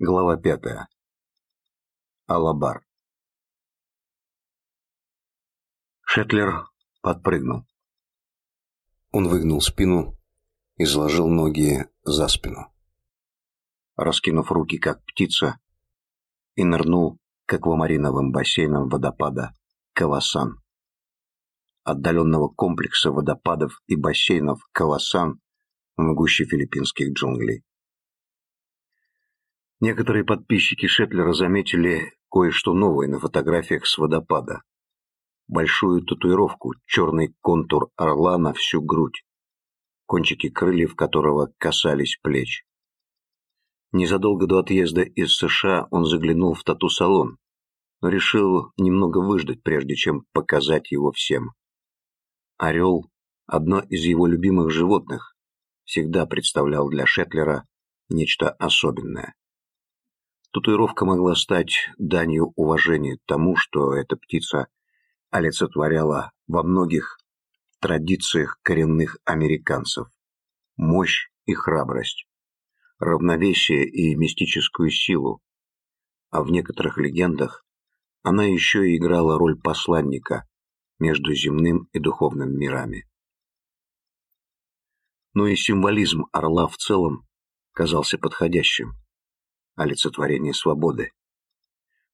Глава пятая. Алабар. Шетлер подпрыгнул. Он выгнул спину и сложил ноги за спину. Раскинув руки, как птица, и нырнул к аквамариновым бассейнам водопада Кавасан. Отдаленного комплекса водопадов и бассейнов Кавасан в гуще филиппинских джунглей. Некоторые подписчики Шетлера заметили кое-что новое на фотографиях с водопада. Большую татуировку, черный контур орла на всю грудь, кончики крыльев которого касались плеч. Незадолго до отъезда из США он заглянул в тату-салон, но решил немного выждать, прежде чем показать его всем. Орел, одно из его любимых животных, всегда представлял для Шетлера нечто особенное. Татуировка могла стать данью уважения тому, что эта птица олицетворяла во многих традициях коренных американцев. Мощь и храбрость, равновесие и мистическую силу, а в некоторых легендах она еще и играла роль посланника между земным и духовным мирами. Но и символизм орла в целом казался подходящим олицетворение свободы.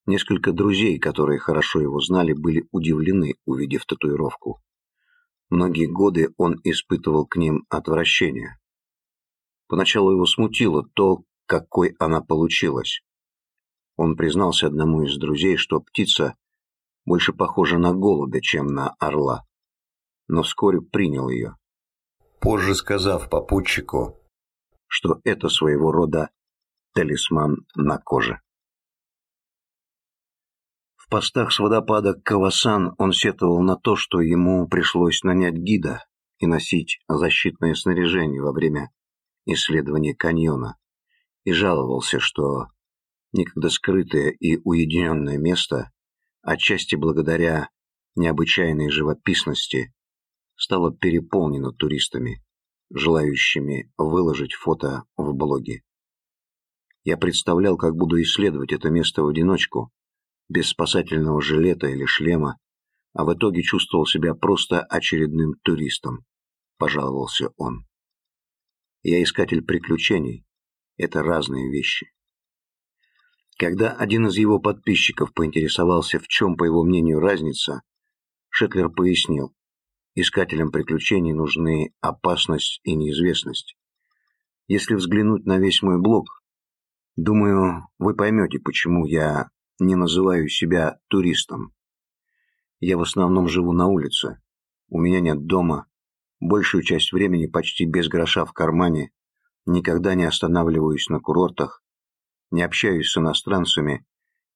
Несколько друзей, которые хорошо его знали, были удивлены, увидев татуировку. Многие годы он испытывал к ним отвращение. Поначалу его смутило то, какой она получилась. Он признался одному из друзей, что птица больше похожа на голубя, чем на орла, но вскоре принял ее. Позже сказав попутчику, что это своего рода талисман на коже. В постах с водопада Кавасан он сетовал на то, что ему пришлось нанять гида и носить защитное снаряжение во время исследования каньона, и жаловался, что некогда скрытое и уединенное место, отчасти благодаря необычайной живописности, стало переполнено туристами, желающими выложить фото в блоге. Я представлял, как буду исследовать это место в одиночку, без спасательного жилета или шлема, а в итоге чувствовал себя просто очередным туристом, пожаловался он. Я искатель приключений. Это разные вещи. Когда один из его подписчиков поинтересовался, в чем, по его мнению, разница, Шетлер пояснил, искателям приключений нужны опасность и неизвестность. Если взглянуть на весь мой блог, Думаю, вы поймете, почему я не называю себя туристом. Я в основном живу на улице. У меня нет дома. Большую часть времени почти без гроша в кармане. Никогда не останавливаюсь на курортах. Не общаюсь с иностранцами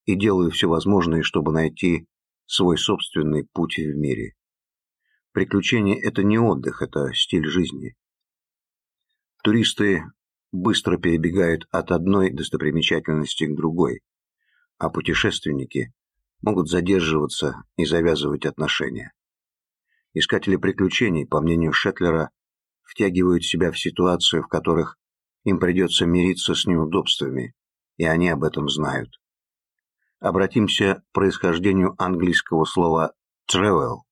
и делаю все возможное, чтобы найти свой собственный путь в мире. Приключения – это не отдых, это стиль жизни. Туристы быстро перебегают от одной достопримечательности к другой, а путешественники могут задерживаться и завязывать отношения. Искатели приключений, по мнению Шетлера, втягивают себя в ситуации, в которых им придется мириться с неудобствами, и они об этом знают. Обратимся к происхождению английского слова «travel».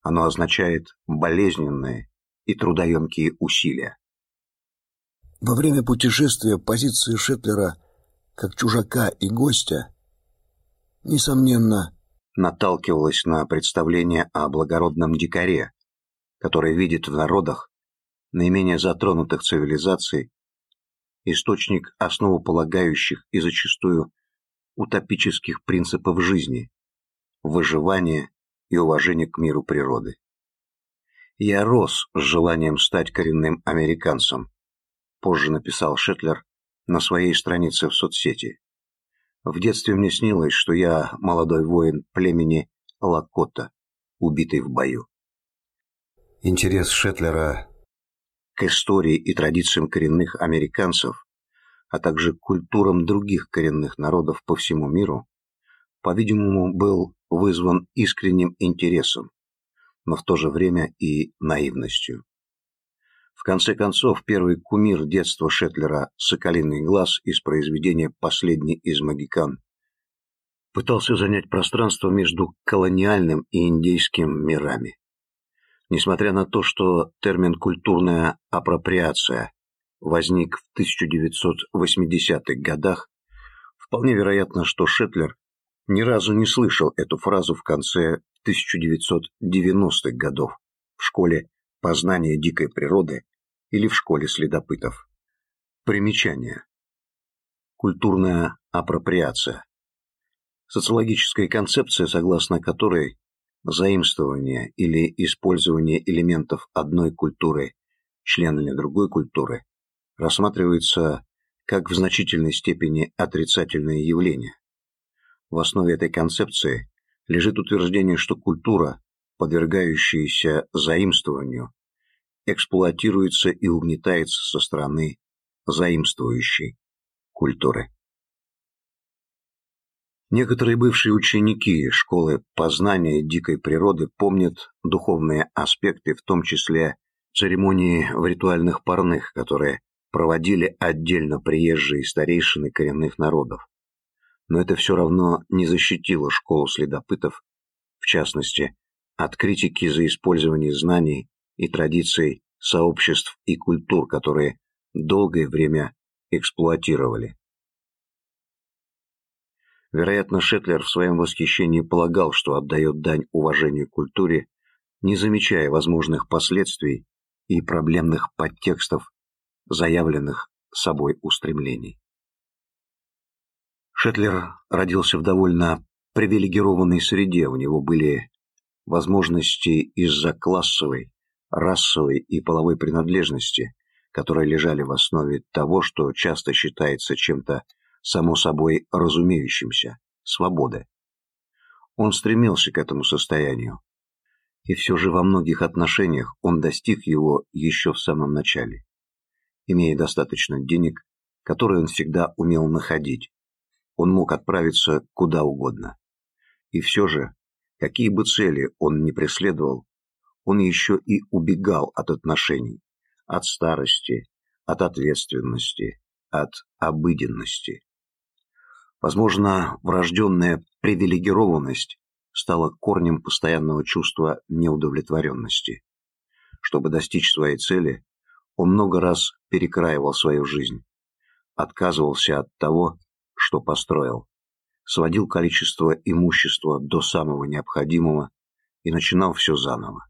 Оно означает «болезненные» и трудоемкие усилия. Во время путешествия позиции Шетлера как чужака и гостя, несомненно, наталкивалась на представление о благородном дикаре, который видит в народах, наименее затронутых цивилизаций, источник основополагающих и зачастую утопических принципов жизни, выживания и уважения к миру природы. Я рос с желанием стать коренным американцем, позже написал Шетлер на своей странице в соцсети. В детстве мне снилось, что я молодой воин племени Лакота, убитый в бою. Интерес Шетлера к истории и традициям коренных американцев, а также к культурам других коренных народов по всему миру, по-видимому, был вызван искренним интересом, но в то же время и наивностью. В конце концов, первый кумир детства Шетлера «Соколиный глаз» из произведения «Последний из магикан» пытался занять пространство между колониальным и индейским мирами. Несмотря на то, что термин «культурная апроприация» возник в 1980-х годах, вполне вероятно, что Шетлер ни разу не слышал эту фразу в конце 1990-х годов в школе познания дикой природы или в школе следопытов. Примечание. Культурная апроприация. Социологическая концепция, согласно которой заимствование или использование элементов одной культуры членами другой культуры рассматривается как в значительной степени отрицательное явление. В основе этой концепции лежит утверждение, что культура, подвергающаяся заимствованию, эксплуатируется и угнетается со стороны заимствующей культуры. Некоторые бывшие ученики школы познания дикой природы помнят духовные аспекты, в том числе церемонии в ритуальных парных, которые проводили отдельно приезжие старейшины коренных народов. Но это все равно не защитило школу следопытов, в частности, от критики за использование знаний и традиций сообществ и культур, которые долгое время эксплуатировали. Вероятно, Шетлер в своем восхищении полагал, что отдает дань уважению культуре, не замечая возможных последствий и проблемных подтекстов заявленных собой устремлений. Шетлер родился в довольно привилегированной среде, у него были возможности из-за классовой, расовой и половой принадлежности, которые лежали в основе того, что часто считается чем-то само собой разумеющимся – свободы. Он стремился к этому состоянию, и все же во многих отношениях он достиг его еще в самом начале имея достаточно денег, которые он всегда умел находить. Он мог отправиться куда угодно. И все же, какие бы цели он ни преследовал, он еще и убегал от отношений, от старости, от ответственности, от обыденности. Возможно, врожденная привилегированность стала корнем постоянного чувства неудовлетворенности. Чтобы достичь своей цели, он много раз перекраивал свою жизнь, отказывался от того, что построил, сводил количество имущества до самого необходимого и начинал все заново.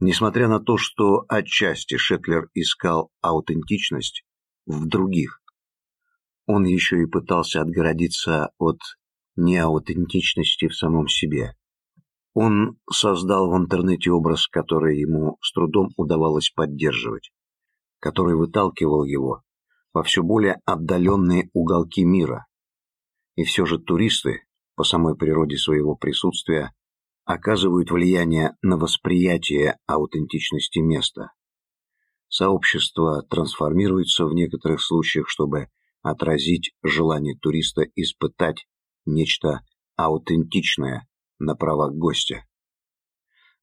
Несмотря на то, что отчасти Шетлер искал аутентичность в других, он еще и пытался отгородиться от неаутентичности в самом себе. Он создал в интернете образ, который ему с трудом удавалось поддерживать, который выталкивал его во все более отдаленные уголки мира. И все же туристы, по самой природе своего присутствия, оказывают влияние на восприятие аутентичности места. Сообщество трансформируется в некоторых случаях, чтобы отразить желание туриста испытать нечто аутентичное на правах гостя.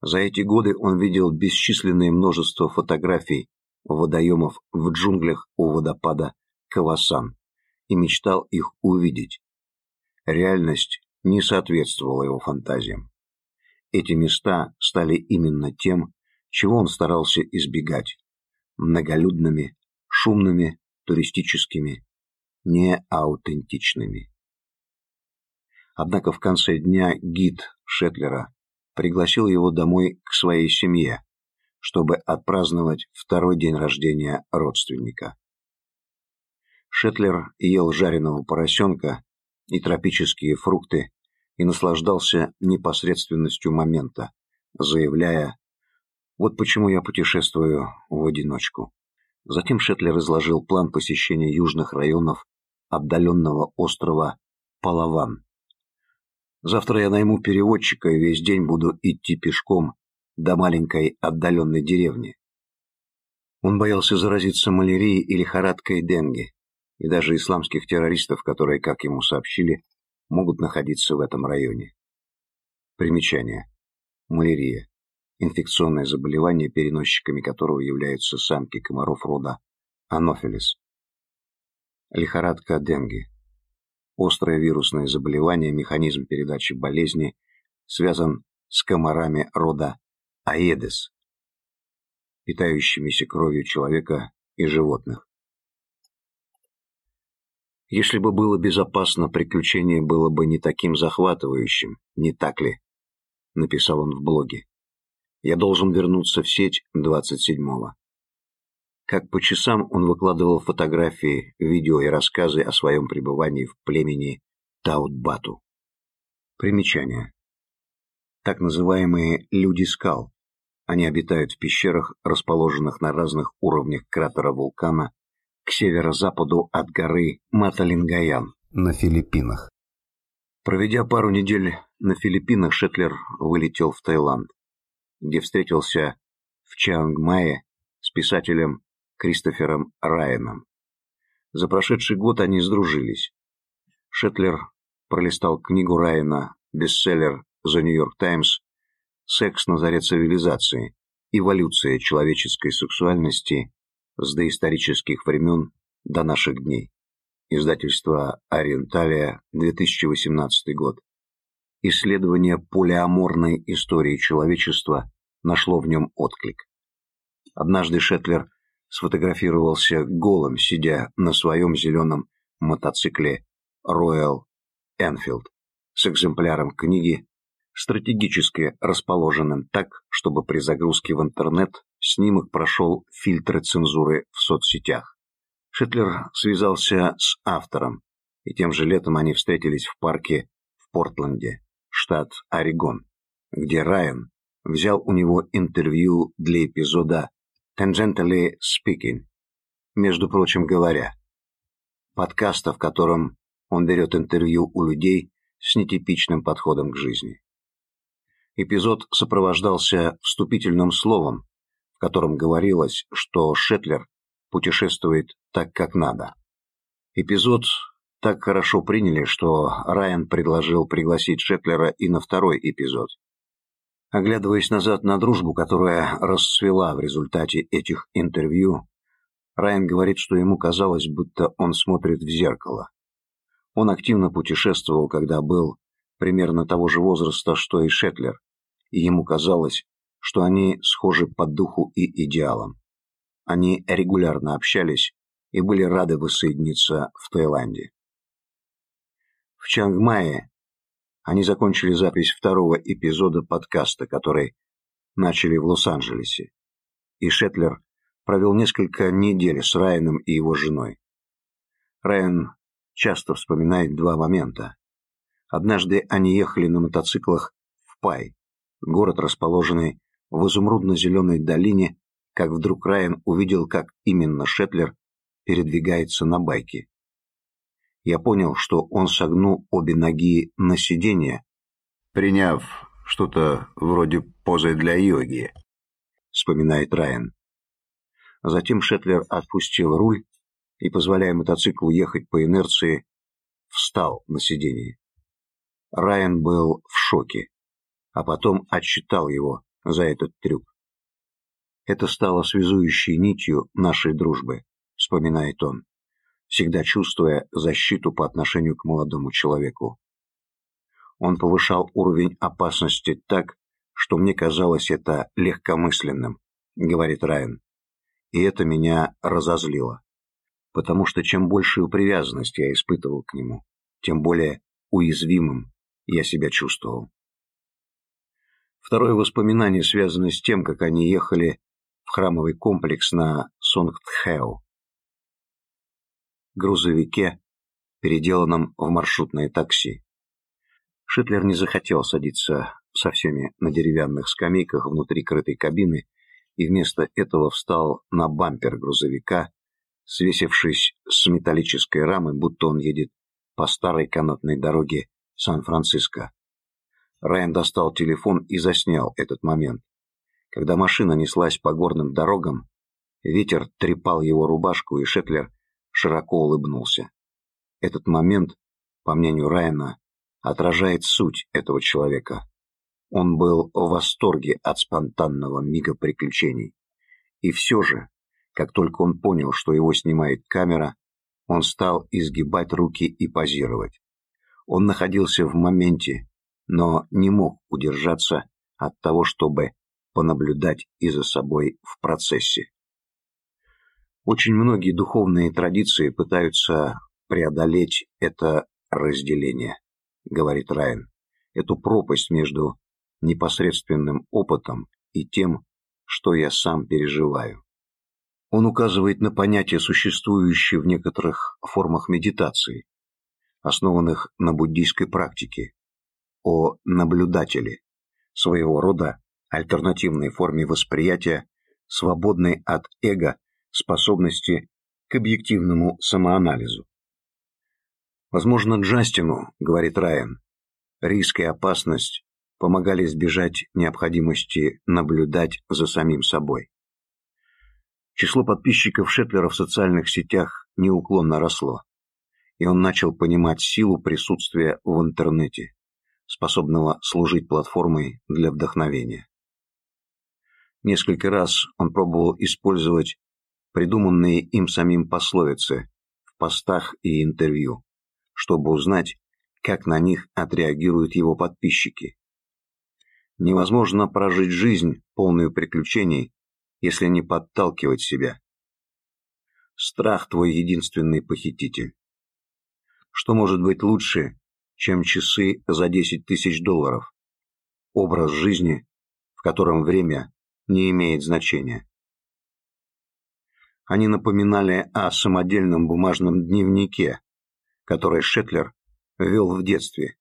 За эти годы он видел бесчисленное множество фотографий водоемов в джунглях у водопада Кавасан и мечтал их увидеть. Реальность не соответствовала его фантазиям. Эти места стали именно тем, чего он старался избегать – многолюдными, шумными, туристическими, неаутентичными. Однако в конце дня гид Шетлера пригласил его домой к своей семье, чтобы отпраздновать второй день рождения родственника. Шетлер ел жареного поросенка и тропические фрукты и наслаждался непосредственностью момента, заявляя «Вот почему я путешествую в одиночку». Затем Шетлер изложил план посещения южных районов отдаленного острова Палаван, Завтра я найму переводчика и весь день буду идти пешком до маленькой отдаленной деревни. Он боялся заразиться малярией или лихорадкой денге, и даже исламских террористов, которые, как ему сообщили, могут находиться в этом районе. Примечание. Малярия. инфекционное заболевание, переносчиками которого являются самки комаров рода Анофилис. Лихорадка денге. Острое вирусное заболевание, механизм передачи болезни связан с комарами рода Аедес, питающимися кровью человека и животных. Если бы было безопасно, приключение было бы не таким захватывающим, не так ли? Написал он в блоге. Я должен вернуться в сеть 27-го. Как по часам он выкладывал фотографии, видео и рассказы о своем пребывании в племени Таутбату. Примечание. Так называемые «люди скал». Они обитают в пещерах, расположенных на разных уровнях кратера вулкана к северо-западу от горы Маталингаян на Филиппинах. Проведя пару недель на Филиппинах, Шетлер вылетел в Таиланд, где встретился в Чангмае с писателем Кристофером Райаном. За прошедший год они сдружились. Шетлер пролистал книгу Райана, бестселлер «The New York Times» «Секс на заре цивилизации. Эволюция человеческой сексуальности с доисторических времен до наших дней. Издательство «Ориенталия», 2018 год. Исследование полиаморной истории человечества нашло в нем отклик. Однажды Шетлер сфотографировался голым, сидя на своем зеленом мотоцикле Royal Enfield с экземпляром книги, стратегически расположенным так, чтобы при загрузке в интернет Снимок прошел фильтры цензуры в соцсетях. Шитлер связался с автором, и тем же летом они встретились в парке в Портленде, штат Орегон, где Райан взял у него интервью для эпизода «Tangentially Speaking», между прочим говоря, подкаста, в котором он берет интервью у людей с нетипичным подходом к жизни. Эпизод сопровождался вступительным словом, в котором говорилось, что Шетлер путешествует так, как надо. Эпизод так хорошо приняли, что Райан предложил пригласить Шетлера и на второй эпизод. Оглядываясь назад на дружбу, которая расцвела в результате этих интервью, Райан говорит, что ему казалось, будто он смотрит в зеркало. Он активно путешествовал, когда был примерно того же возраста, что и Шетлер, и ему казалось, что они схожи по духу и идеалам. Они регулярно общались и были рады воссоединиться в Таиланде. В Чангмае они закончили запись второго эпизода подкаста, который начали в Лос-Анджелесе, и Шетлер провел несколько недель с Райаном и его женой. Райан часто вспоминает два момента. Однажды они ехали на мотоциклах в Пай, город, расположенный в изумрудно-зеленой долине, как вдруг Райан увидел, как именно Шетлер передвигается на байке. Я понял, что он согнул обе ноги на сиденье, приняв что-то вроде позы для йоги, вспоминает Райан. Затем Шетлер отпустил руль и, позволяя мотоциклу ехать по инерции, встал на сиденье. Райан был в шоке, а потом отчитал его за этот трюк. Это стало связующей нитью нашей дружбы, вспоминает он, всегда чувствуя защиту по отношению к молодому человеку. Он повышал уровень опасности так, что мне казалось это легкомысленным, говорит Райан. И это меня разозлило, потому что чем большую привязанность я испытывал к нему, тем более уязвимым я себя чувствовал. Второе воспоминание связано с тем, как они ехали в храмовый комплекс на Сонгтхэо. Грузовике, переделанном в маршрутное такси. Шитлер не захотел садиться со всеми на деревянных скамейках внутри крытой кабины и вместо этого встал на бампер грузовика, свесившись с металлической рамы, будто он едет по старой канатной дороге Сан-Франциско. Райан достал телефон и заснял этот момент. Когда машина неслась по горным дорогам, ветер трепал его рубашку, и Шетлер широко улыбнулся. Этот момент, по мнению Райана, отражает суть этого человека. Он был в восторге от спонтанного мига приключений. И все же, как только он понял, что его снимает камера, он стал изгибать руки и позировать. Он находился в моменте, но не мог удержаться от того, чтобы понаблюдать и за собой в процессе. Очень многие духовные традиции пытаются преодолеть это разделение, говорит Райан, эту пропасть между непосредственным опытом и тем, что я сам переживаю. Он указывает на понятия, существующие в некоторых формах медитации, основанных на буддийской практике, о наблюдателе, своего рода альтернативной форме восприятия, свободной от эго способности к объективному самоанализу. Возможно, Джастину, говорит Райан, риск и опасность помогали избежать необходимости наблюдать за самим собой. Число подписчиков Шетлера в социальных сетях неуклонно росло, и он начал понимать силу присутствия в интернете, способного служить платформой для вдохновения. Несколько раз он пробовал использовать придуманные им самим пословицы в постах и интервью, чтобы узнать, как на них отреагируют его подписчики. Невозможно прожить жизнь, полную приключений, если не подталкивать себя. Страх твой единственный похититель. Что может быть лучше, чем часы за 10 тысяч долларов? Образ жизни, в котором время не имеет значения. Они напоминали о самодельном бумажном дневнике, который Шетлер вел в детстве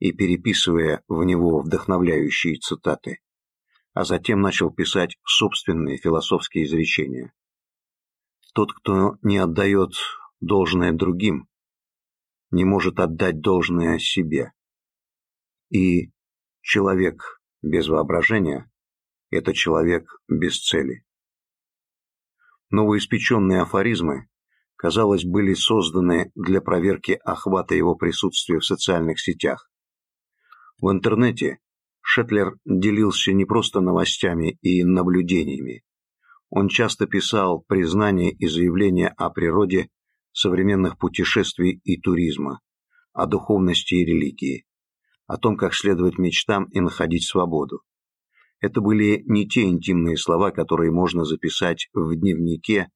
и переписывая в него вдохновляющие цитаты а затем начал писать собственные философские изречения. Тот, кто не отдает должное другим, не может отдать должное себе. И человек без воображения – это человек без цели. Новоиспеченные афоризмы, казалось, были созданы для проверки охвата его присутствия в социальных сетях. В интернете Шетлер делился не просто новостями и наблюдениями. Он часто писал признания и заявления о природе современных путешествий и туризма, о духовности и религии, о том, как следовать мечтам и находить свободу. Это были не те интимные слова, которые можно записать в дневнике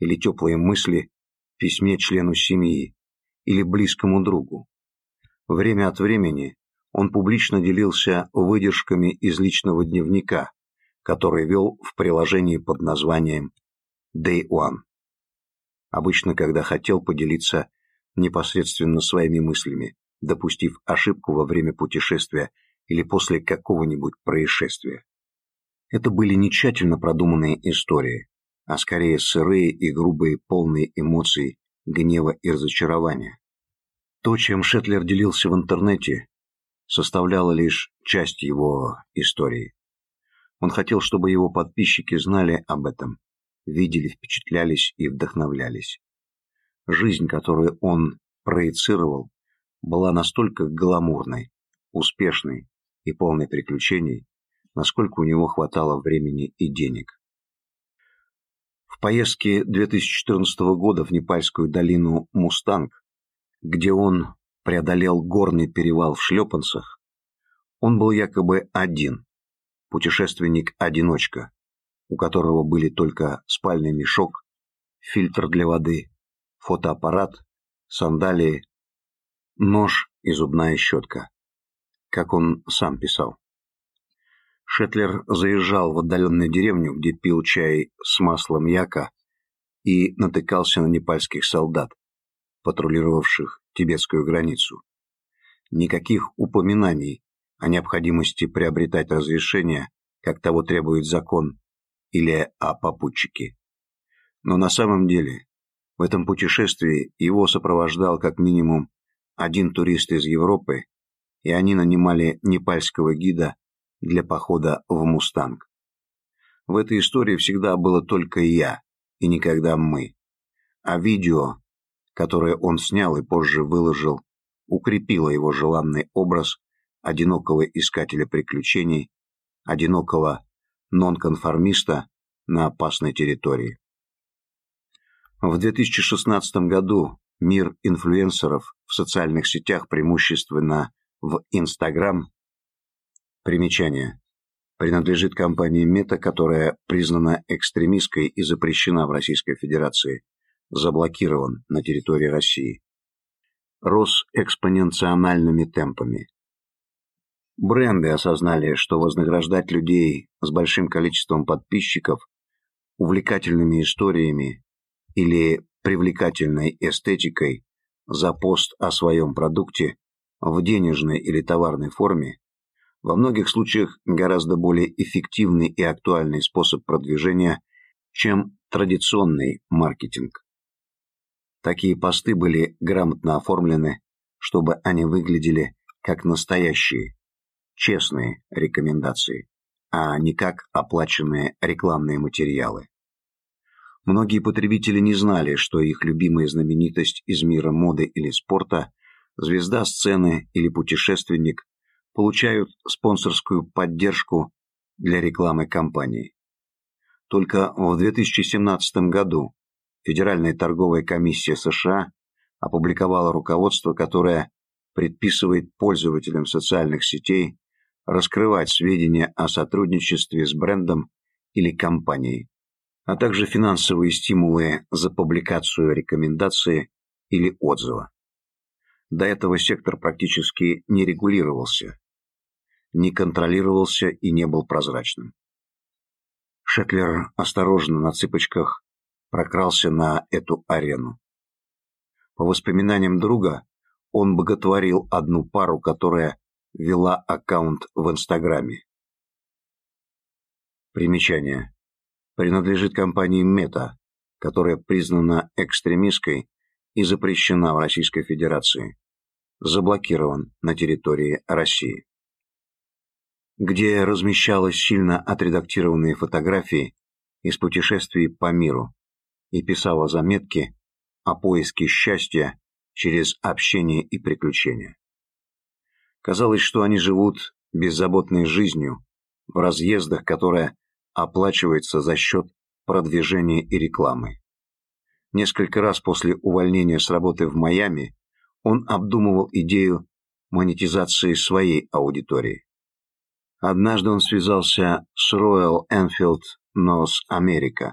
или теплые мысли в письме члену семьи или близкому другу. Время от времени он публично делился выдержками из личного дневника, который вел в приложении под названием Day One. Обычно, когда хотел поделиться непосредственно своими мыслями, допустив ошибку во время путешествия или после какого-нибудь происшествия. Это были не тщательно продуманные истории, а скорее сырые и грубые, полные эмоций, гнева и разочарования. То, чем Шетлер делился в интернете, составляла лишь часть его истории. Он хотел, чтобы его подписчики знали об этом, видели, впечатлялись и вдохновлялись. Жизнь, которую он проецировал, была настолько гламурной, успешной и полной приключений, насколько у него хватало времени и денег. В поездке 2014 года в Непальскую долину Мустанг, где он преодолел горный перевал в шлепанцах, он был якобы один, путешественник-одиночка, у которого были только спальный мешок, фильтр для воды, фотоаппарат, сандалии, нож и зубная щетка, как он сам писал. Шетлер заезжал в отдаленную деревню, где пил чай с маслом яка и натыкался на непальских солдат, патрулировавших тибетскую границу. Никаких упоминаний о необходимости приобретать разрешение, как того требует закон, или о попутчике. Но на самом деле в этом путешествии его сопровождал как минимум один турист из Европы, и они нанимали непальского гида для похода в «Мустанг». В этой истории всегда было только я и никогда мы. А видео, которое он снял и позже выложил, укрепило его желанный образ одинокого искателя приключений, одинокого нонконформиста на опасной территории. В 2016 году мир инфлюенсеров в социальных сетях, преимущественно в Instagram, примечание, принадлежит компании Meta, которая признана экстремистской и запрещена в Российской Федерации, заблокирован на территории России. Рос экспоненциональными темпами. Бренды осознали, что вознаграждать людей с большим количеством подписчиков увлекательными историями или привлекательной эстетикой за пост о своем продукте в денежной или товарной форме во многих случаях гораздо более эффективный и актуальный способ продвижения, чем традиционный маркетинг. Такие посты были грамотно оформлены, чтобы они выглядели как настоящие, честные рекомендации, а не как оплаченные рекламные материалы. Многие потребители не знали, что их любимая знаменитость из мира моды или спорта, звезда сцены или путешественник получают спонсорскую поддержку для рекламы компании. Только в 2017 году Федеральная торговая комиссия США опубликовала руководство, которое предписывает пользователям социальных сетей раскрывать сведения о сотрудничестве с брендом или компанией, а также финансовые стимулы за публикацию рекомендации или отзыва. До этого сектор практически не регулировался, не контролировался и не был прозрачным. Шетлер осторожно на цыпочках прокрался на эту арену. По воспоминаниям друга, он боготворил одну пару, которая вела аккаунт в Инстаграме. Примечание. Принадлежит компании Мета, которая признана экстремистской и запрещена в Российской Федерации. Заблокирован на территории России. Где размещалась сильно отредактированные фотографии из путешествий по миру, и писала заметки о поиске счастья через общение и приключения. Казалось, что они живут беззаботной жизнью в разъездах, которая оплачивается за счет продвижения и рекламы. Несколько раз после увольнения с работы в Майами он обдумывал идею монетизации своей аудитории. Однажды он связался с Royal Enfield North America,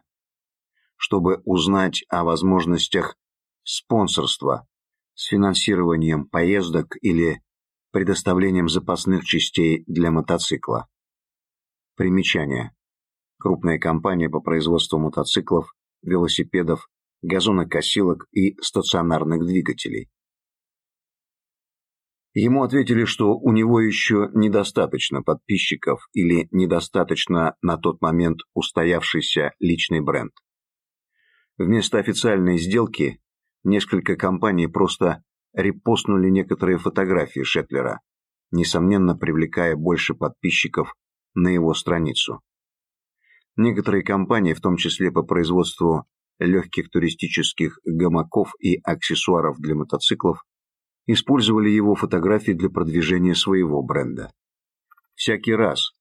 чтобы узнать о возможностях спонсорства с финансированием поездок или предоставлением запасных частей для мотоцикла. Примечание. Крупная компания по производству мотоциклов, велосипедов, газонокосилок и стационарных двигателей. Ему ответили, что у него еще недостаточно подписчиков или недостаточно на тот момент устоявшийся личный бренд. Вместо официальной сделки несколько компаний просто репостнули некоторые фотографии Шетлера, несомненно привлекая больше подписчиков на его страницу. Некоторые компании, в том числе по производству легких туристических гамаков и аксессуаров для мотоциклов, использовали его фотографии для продвижения своего бренда. Всякий раз,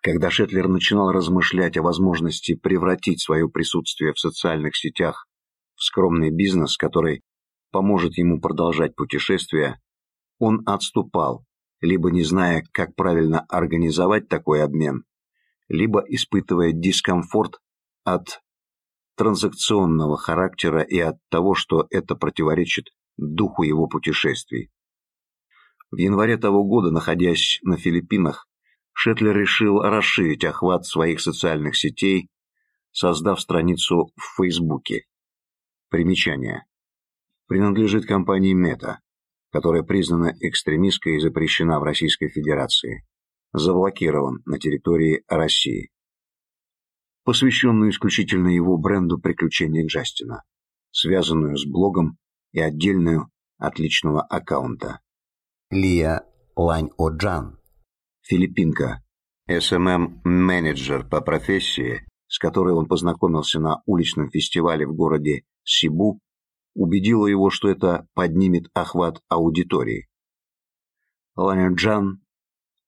когда Шетлер начинал размышлять о возможности превратить свое присутствие в социальных сетях в скромный бизнес, который поможет ему продолжать путешествие, он отступал, либо не зная, как правильно организовать такой обмен, либо испытывая дискомфорт от транзакционного характера и от того, что это противоречит духу его путешествий. В январе того года, находясь на Филиппинах, Шетлер решил расширить охват своих социальных сетей, создав страницу в Фейсбуке. Примечание. Принадлежит компании Мета, которая признана экстремистской и запрещена в Российской Федерации. Заблокирован на территории России. Посвященную исключительно его бренду приключения Джастина, связанную с блогом и отдельную от личного аккаунта. Лия Лань О'Джан филиппинка, СММ-менеджер по профессии, с которой он познакомился на уличном фестивале в городе Сибу, убедила его, что это поднимет охват аудитории. Ланя Джан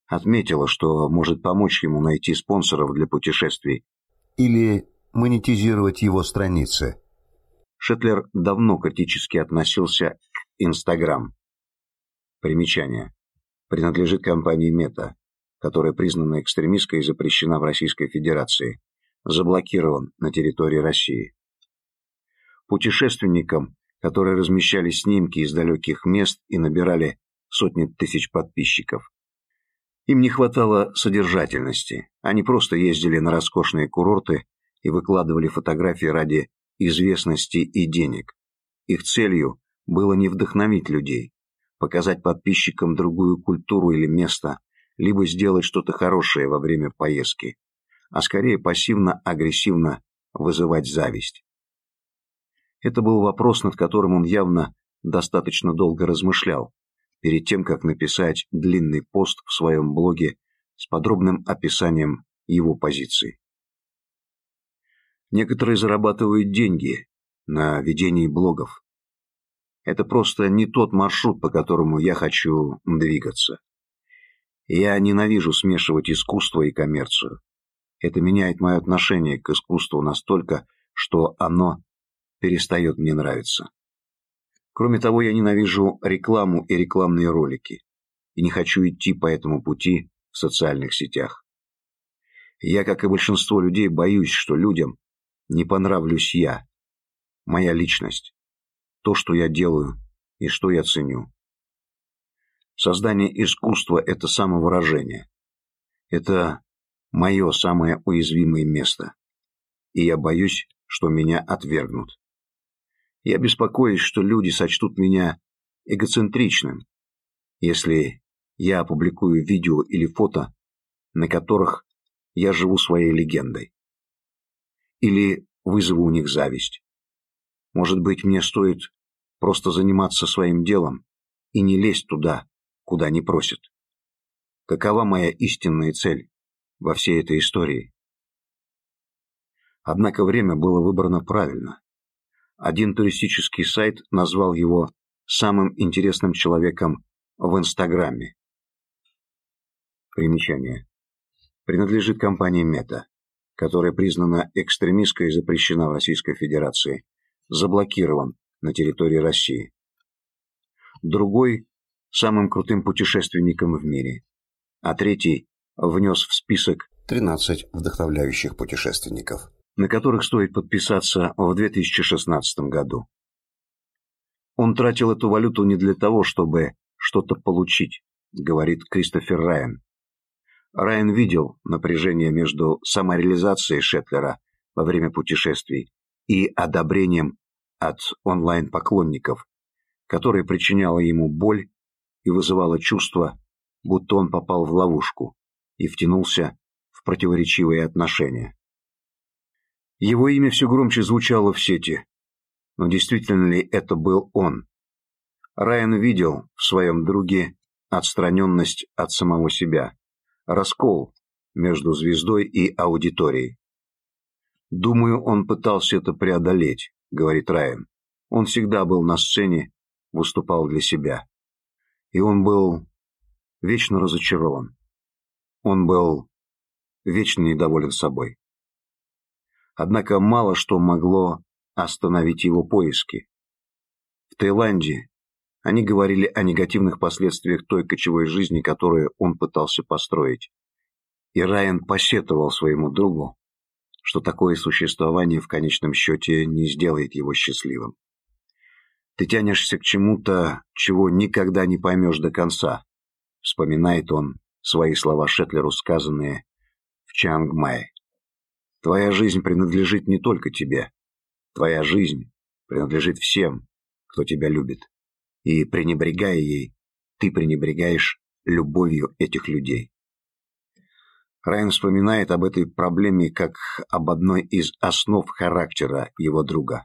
отметила, что может помочь ему найти спонсоров для путешествий. Или монетизировать его страницы. Шетлер давно критически относился к Инстаграм. Примечание. Принадлежит компании Мета, которая признана экстремистской и запрещена в Российской Федерации. Заблокирован на территории России. Путешественникам, которые размещали снимки из далеких мест и набирали сотни тысяч подписчиков. Им не хватало содержательности. Они просто ездили на роскошные курорты и выкладывали фотографии ради известности и денег. Их целью было не вдохновить людей, показать подписчикам другую культуру или место, либо сделать что-то хорошее во время поездки, а скорее пассивно-агрессивно вызывать зависть. Это был вопрос, над которым он явно достаточно долго размышлял, перед тем, как написать длинный пост в своем блоге с подробным описанием его позиции. Некоторые зарабатывают деньги на ведении блогов. Это просто не тот маршрут, по которому я хочу двигаться. Я ненавижу смешивать искусство и коммерцию. Это меняет мое отношение к искусству настолько, что оно перестает мне нравиться. Кроме того, я ненавижу рекламу и рекламные ролики, и не хочу идти по этому пути в социальных сетях. Я, как и большинство людей, боюсь, что людям не понравлюсь я, моя личность, то, что я делаю и что я ценю. Создание искусства – это самовыражение. Это мое самое уязвимое место. И я боюсь, что меня отвергнут. Я беспокоюсь, что люди сочтут меня эгоцентричным, если я опубликую видео или фото, на которых я живу своей легендой. Или вызову у них зависть. Может быть, мне стоит просто заниматься своим делом и не лезть туда, куда не просят. Какова моя истинная цель во всей этой истории? Однако время было выбрано правильно. Один туристический сайт назвал его самым интересным человеком в Инстаграме. Примечание. Принадлежит компании Мета, которая признана экстремистской и запрещена в Российской Федерации, заблокирован на территории России. Другой – самым крутым путешественником в мире, а третий внес в список 13 вдохновляющих путешественников на которых стоит подписаться в 2016 году. Он тратил эту валюту не для того, чтобы что-то получить, говорит Кристофер Райан. Райан видел напряжение между самореализацией Шетлера во время путешествий и одобрением от онлайн-поклонников, которое причиняло ему боль и вызывало чувство, будто он попал в ловушку и втянулся в противоречивые отношения. Его имя все громче звучало в сети. Но действительно ли это был он? Райан видел в своем друге отстраненность от самого себя, раскол между звездой и аудиторией. «Думаю, он пытался это преодолеть», — говорит Райан. «Он всегда был на сцене, выступал для себя. И он был вечно разочарован. Он был вечно недоволен собой. Однако мало что могло остановить его поиски. В Таиланде они говорили о негативных последствиях той кочевой жизни, которую он пытался построить. И Райан посетовал своему другу, что такое существование в конечном счете не сделает его счастливым. «Ты тянешься к чему-то, чего никогда не поймешь до конца», вспоминает он свои слова Шетлеру, сказанные в Чангмае. Твоя жизнь принадлежит не только тебе. Твоя жизнь принадлежит всем, кто тебя любит. И, пренебрегая ей, ты пренебрегаешь любовью этих людей. Райан вспоминает об этой проблеме как об одной из основ характера его друга.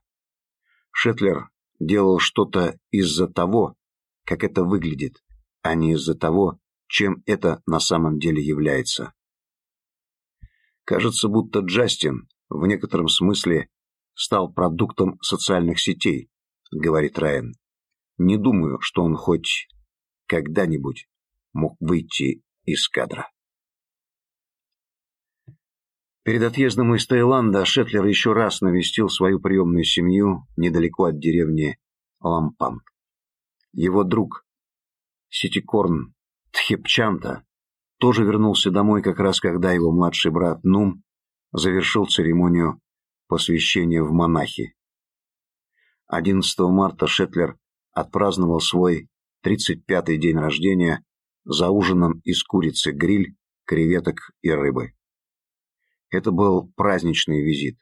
Шетлер делал что-то из-за того, как это выглядит, а не из-за того, чем это на самом деле является. Кажется, будто Джастин в некотором смысле стал продуктом социальных сетей, говорит Райан. Не думаю, что он хоть когда-нибудь мог выйти из кадра. Перед отъездом из Таиланда Шетлер еще раз навестил свою приемную семью недалеко от деревни Лампан. Его друг Ситикорн Тхепчанта тоже вернулся домой как раз когда его младший брат Нум завершил церемонию посвящения в монахи. 11 марта Шетлер отпраздновал свой 35-й день рождения за ужином из курицы, гриль, креветок и рыбы. Это был праздничный визит,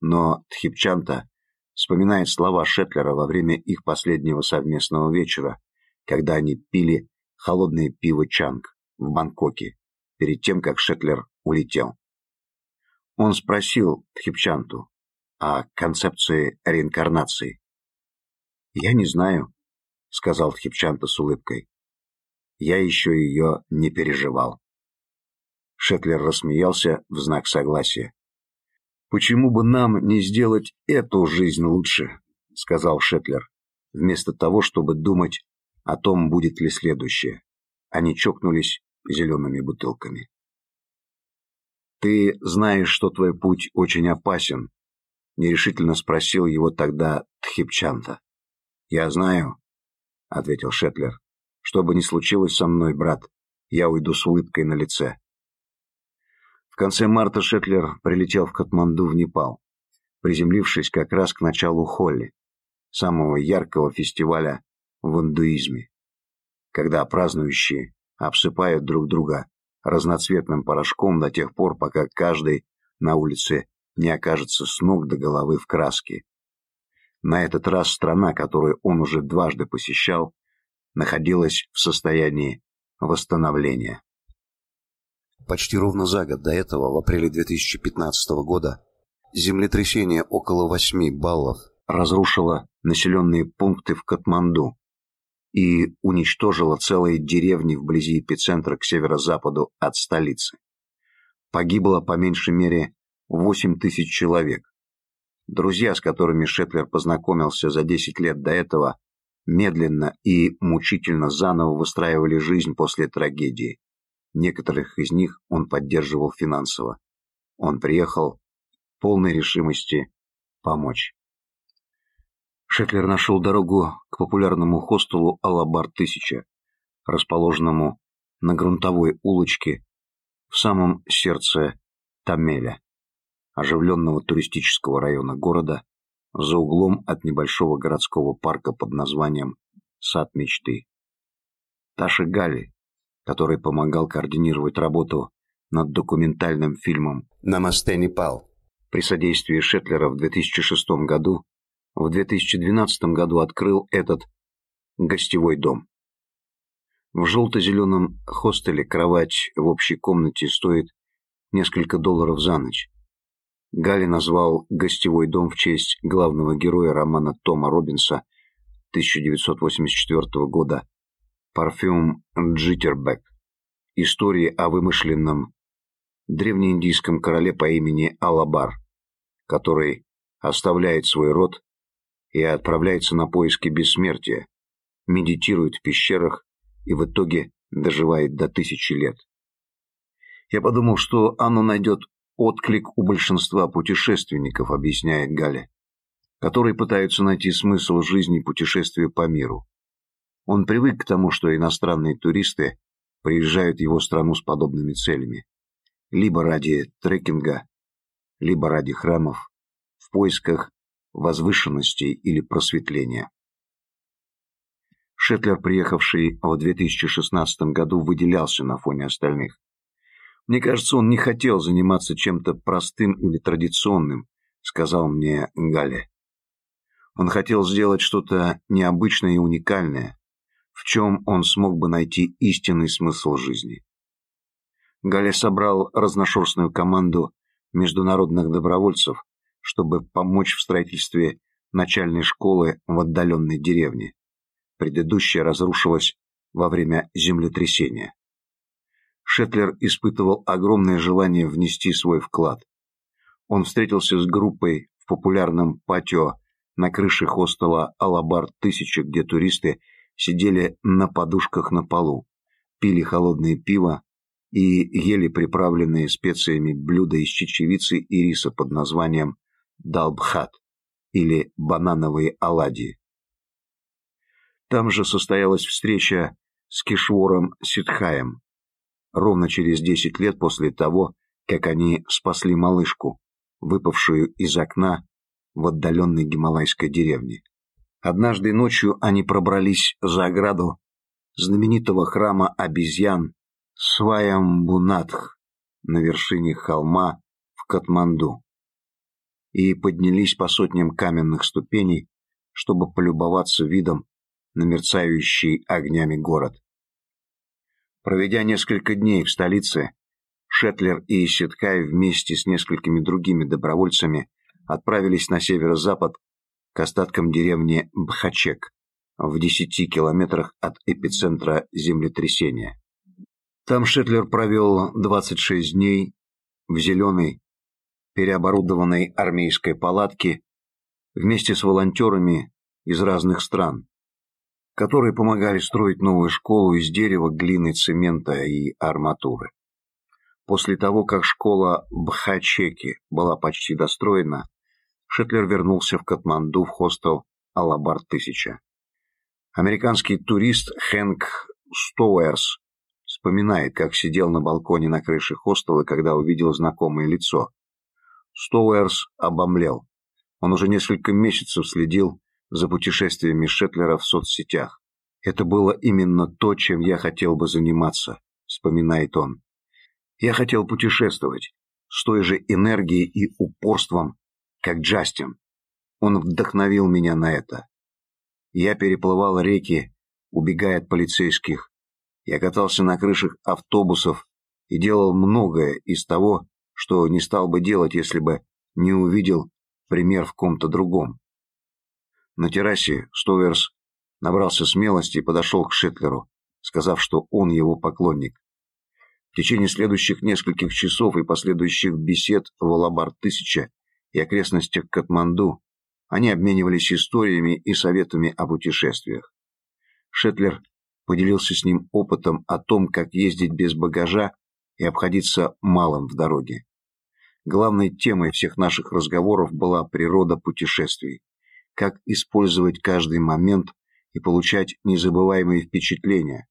но Тхипчанта вспоминает слова Шетлера во время их последнего совместного вечера, когда они пили холодное пиво Чанг в Бангкоке, перед тем, как Шетлер улетел. Он спросил Тхипчанту о концепции реинкарнации. «Я не знаю», — сказал Тхипчанта с улыбкой. «Я еще ее не переживал». Шетлер рассмеялся в знак согласия. «Почему бы нам не сделать эту жизнь лучше?» — сказал Шетлер, вместо того, чтобы думать о том, будет ли следующее. Они чокнулись зелеными бутылками. «Ты знаешь, что твой путь очень опасен?» — нерешительно спросил его тогда Тхипчанта. «Я знаю», — ответил Шетлер. «Что бы ни случилось со мной, брат, я уйду с улыбкой на лице конце марта Шетлер прилетел в Катманду в Непал, приземлившись как раз к началу Холли, самого яркого фестиваля в индуизме, когда празднующие обсыпают друг друга разноцветным порошком до тех пор, пока каждый на улице не окажется с ног до головы в краске. На этот раз страна, которую он уже дважды посещал, находилась в состоянии восстановления. Почти ровно за год до этого, в апреле 2015 года, землетрясение около 8 баллов разрушило населенные пункты в Катманду и уничтожило целые деревни вблизи эпицентра к северо-западу от столицы. Погибло по меньшей мере 8 тысяч человек. Друзья, с которыми Шетлер познакомился за 10 лет до этого, медленно и мучительно заново выстраивали жизнь после трагедии. Некоторых из них он поддерживал финансово. Он приехал полной решимости помочь. Шетлер нашел дорогу к популярному хостелу «Алабар-1000», расположенному на грунтовой улочке в самом сердце Тамеля, оживленного туристического района города, за углом от небольшого городского парка под названием «Сад мечты». Таша Гали, который помогал координировать работу над документальным фильмом «Намасте, Непал». При содействии Шетлера в 2006 году, в 2012 году открыл этот гостевой дом. В желто-зеленом хостеле кровать в общей комнате стоит несколько долларов за ночь. Гали назвал гостевой дом в честь главного героя романа Тома Робинса 1984 года Парфюм Джиттербек. Истории о вымышленном древнеиндийском короле по имени Алабар, который оставляет свой род и отправляется на поиски бессмертия, медитирует в пещерах и в итоге доживает до тысячи лет. Я подумал, что оно найдет отклик у большинства путешественников, объясняет Галя, которые пытаются найти смысл жизни путешествия по миру. Он привык к тому, что иностранные туристы приезжают в его страну с подобными целями. Либо ради трекинга, либо ради храмов, в поисках возвышенности или просветления. Шетлер, приехавший в 2016 году, выделялся на фоне остальных. «Мне кажется, он не хотел заниматься чем-то простым или традиционным», — сказал мне Галя. Он хотел сделать что-то необычное и уникальное, в чем он смог бы найти истинный смысл жизни. Галя собрал разношерстную команду международных добровольцев, чтобы помочь в строительстве начальной школы в отдаленной деревне. Предыдущая разрушилась во время землетрясения. Шетлер испытывал огромное желание внести свой вклад. Он встретился с группой в популярном патио на крыше хостела «Алабар-1000», где туристы сидели на подушках на полу, пили холодное пиво, и ели приправленные специями блюда из чечевицы и риса под названием далбхат или банановые оладьи. Там же состоялась встреча с Кишвором Ситхаем, ровно через десять лет после того, как они спасли малышку, выпавшую из окна в отдаленной гималайской деревне. Однажды ночью они пробрались за ограду знаменитого храма обезьян Сваямбунатх на вершине холма в Катманду и поднялись по сотням каменных ступеней, чтобы полюбоваться видом на мерцающий огнями город. Проведя несколько дней в столице, Шетлер и Сеткай вместе с несколькими другими добровольцами отправились на северо-запад к остаткам деревни Бхачек в десяти километрах от эпицентра землетрясения. Там Шетлер провел 26 дней в зеленой, переоборудованной армейской палатке вместе с волонтерами из разных стран, которые помогали строить новую школу из дерева, глины, цемента и арматуры. После того, как школа Бхачеки была почти достроена, Шетлер вернулся в Катманду в хостел «Алабар-1000». Американский турист Хэнк Стоуэрс вспоминает, как сидел на балконе на крыше хостела, когда увидел знакомое лицо. Стоуэрс обомлел. Он уже несколько месяцев следил за путешествиями Шетлера в соцсетях. «Это было именно то, чем я хотел бы заниматься», — вспоминает он. «Я хотел путешествовать с той же энергией и упорством, как Джастин. Он вдохновил меня на это. Я переплывал реки, убегая от полицейских. Я катался на крышах автобусов и делал многое из того, что не стал бы делать, если бы не увидел пример в ком-то другом. На террасе Стоверс набрался смелости и подошел к Шетлеру, сказав, что он его поклонник. В течение следующих нескольких часов и последующих бесед в Алабар-1000 и окрестностях Катманду они обменивались историями и советами о путешествиях. Шетлер поделился с ним опытом о том, как ездить без багажа и обходиться малым в дороге. Главной темой всех наших разговоров была природа путешествий как использовать каждый момент и получать незабываемые впечатления,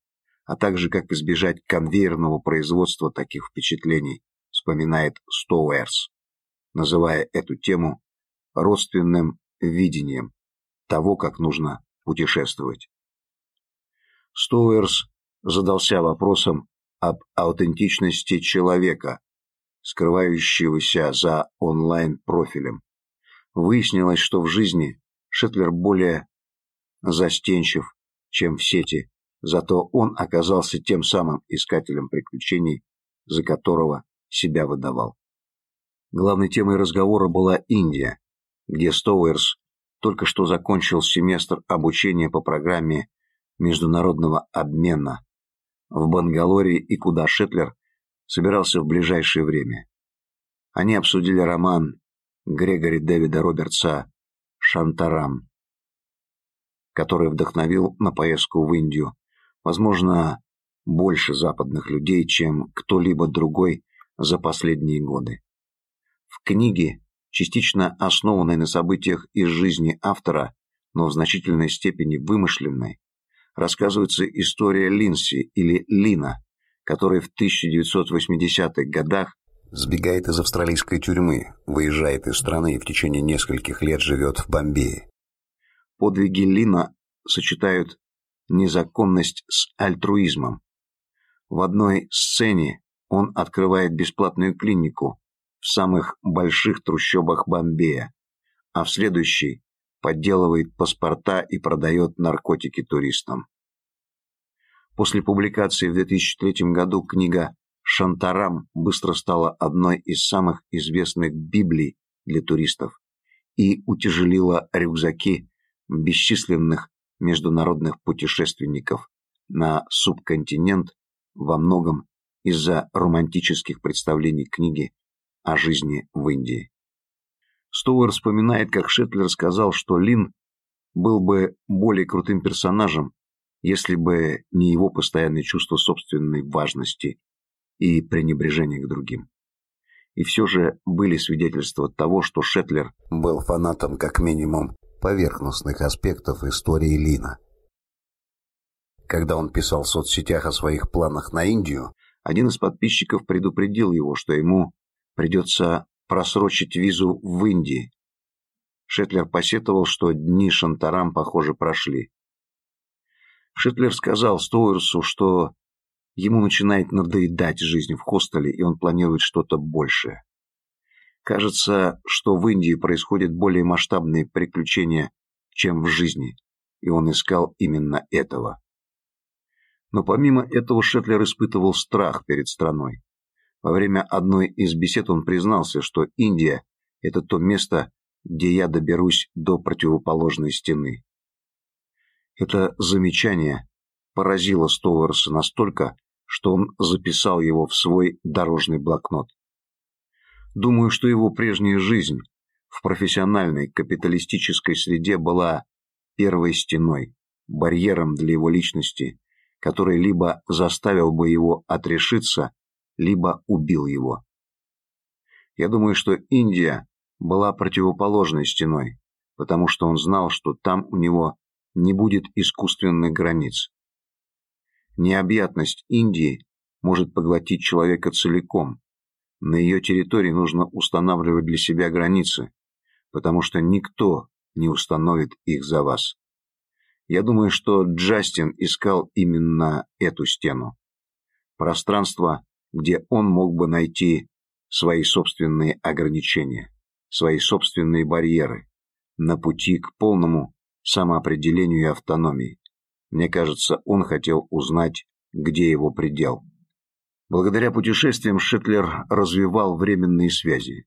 а также как избежать конвейерного производства таких впечатлений, вспоминает Стоуэрс, называя эту тему родственным видением того, как нужно путешествовать. Стоуэрс задался вопросом об аутентичности человека, скрывающегося за онлайн-профилем. Выяснилось, что в жизни Шетлер более застенчив, чем в сети, зато он оказался тем самым искателем приключений, за которого себя выдавал. Главной темой разговора была Индия, где Стоуэрс только что закончил семестр обучения по программе международного обмена в Бангалоре и куда Шетлер собирался в ближайшее время. Они обсудили роман Грегори Дэвида Робертса Шантарам, который вдохновил на поездку в Индию, возможно, больше западных людей, чем кто-либо другой за последние годы. В книге, частично основанной на событиях из жизни автора, но в значительной степени вымышленной, рассказывается история Линси или Лина, который в 1980-х годах Сбегает из австралийской тюрьмы, выезжает из страны и в течение нескольких лет живет в Бомбее. Подвиги Лина сочетают незаконность с альтруизмом. В одной сцене он открывает бесплатную клинику в самых больших трущобах Бомбея, а в следующей подделывает паспорта и продает наркотики туристам. После публикации в 2003 году книга Шантарам быстро стала одной из самых известных Библий для туристов и утяжелила рюкзаки бесчисленных международных путешественников на субконтинент во многом из-за романтических представлений книги о жизни в Индии. Стоуэр вспоминает, как Шетлер сказал, что Лин был бы более крутым персонажем, если бы не его постоянное чувство собственной важности и пренебрежение к другим. И все же были свидетельства того, что Шетлер был фанатом как минимум поверхностных аспектов истории Лина. Когда он писал в соцсетях о своих планах на Индию, один из подписчиков предупредил его, что ему придется просрочить визу в Индии. Шетлер посетовал, что дни Шантарам, похоже, прошли. Шетлер сказал Стоуэрсу, что ему начинает надоедать жизнь в хостеле, и он планирует что-то большее. Кажется, что в Индии происходят более масштабные приключения, чем в жизни, и он искал именно этого. Но помимо этого Шетлер испытывал страх перед страной. Во время одной из бесед он признался, что Индия – это то место, где я доберусь до противоположной стены. Это замечание поразило Стоуэрса настолько, что он записал его в свой дорожный блокнот. Думаю, что его прежняя жизнь в профессиональной капиталистической среде была первой стеной, барьером для его личности, который либо заставил бы его отрешиться, либо убил его. Я думаю, что Индия была противоположной стеной, потому что он знал, что там у него не будет искусственных границ. Необъятность Индии может поглотить человека целиком. На ее территории нужно устанавливать для себя границы, потому что никто не установит их за вас. Я думаю, что Джастин искал именно эту стену. Пространство, где он мог бы найти свои собственные ограничения, свои собственные барьеры на пути к полному самоопределению и автономии. Мне кажется, он хотел узнать, где его предел. Благодаря путешествиям Шетлер развивал временные связи.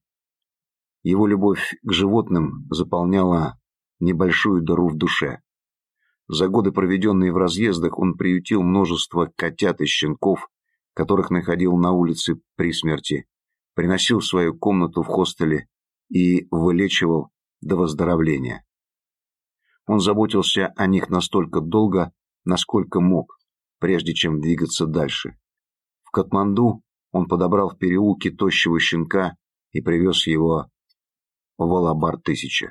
Его любовь к животным заполняла небольшую дыру в душе. За годы, проведенные в разъездах, он приютил множество котят и щенков, которых находил на улице при смерти, приносил в свою комнату в хостеле и вылечивал до выздоровления. Он заботился о них настолько долго, насколько мог, прежде чем двигаться дальше. В Катманду он подобрал в переулке тощего щенка и привез его в Алабар-1000